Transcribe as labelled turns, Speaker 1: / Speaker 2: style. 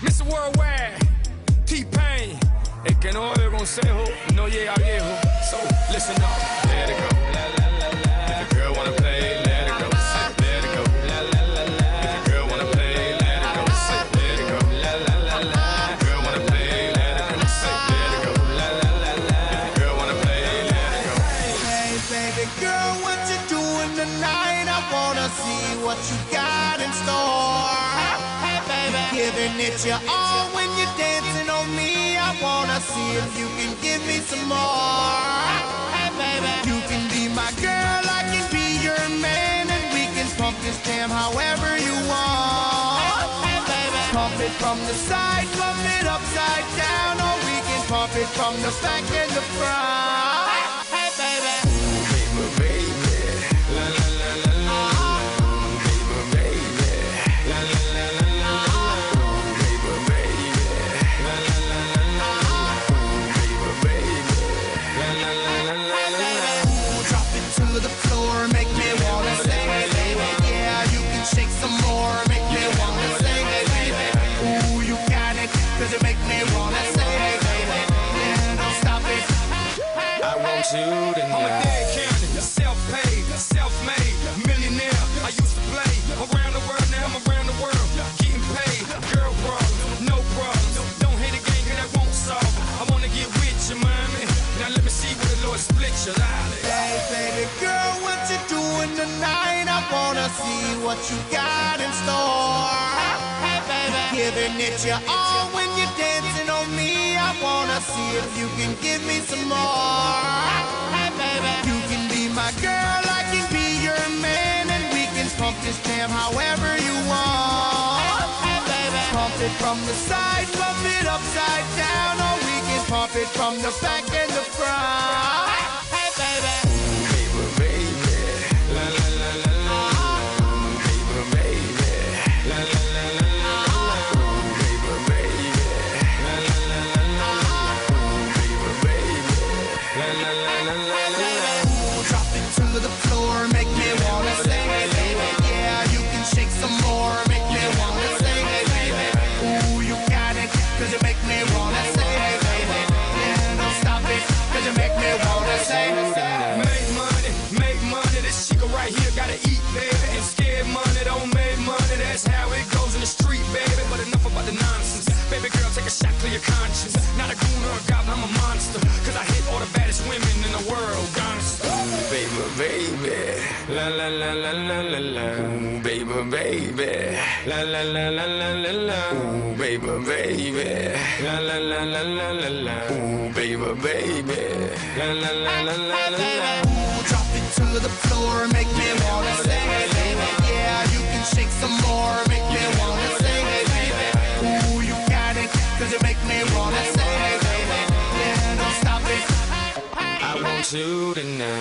Speaker 1: Mr. Worldwide, T-Pain. El que no oye consejo no llega viejo. So, listen up. Let it go. If the girl wanna play, let it go. Let it go. If the girl wanna play, let it go. Let it go. If the girl wanna play, let it go. Let it go.
Speaker 2: Hey, baby girl, what you tonight? I wanna see what you got it your all when you're dancing on me. I wanna see if you can give me some more. Hey, baby, you can be my girl, I can be your man, and we can pump this jam however you want. Hey, baby, pump it from the side, pump it upside down, or we can pump it from the back and the front.
Speaker 1: See where the Lord split you. Lolly.
Speaker 2: Hey, baby girl, what you doing tonight? I wanna see what you got in store. Hey, baby, giving it your all when you're dancing on me. I wanna see if you can give me some more. Hey, baby, you can be my girl, I can be your man, and we can pump this jam however you want. Hey, baby, pump it from the side, pump it upside down, or we can pump it from the back and the front. Hey, baby. Drop
Speaker 1: your conscience. Not a goon or a goblin, I'm a monster. Cause I hit all the baddest women in the world. Ooh, baby, baby. La la la la la la la. Ooh, baby, baby. La la la la la la la. Ooh, baby, baby. La la la la la la la. Ooh, baby, baby. La la la la la la la.
Speaker 2: Ooh, drop it to the floor, make me wanna sing, baby. Yeah,
Speaker 1: you tonight.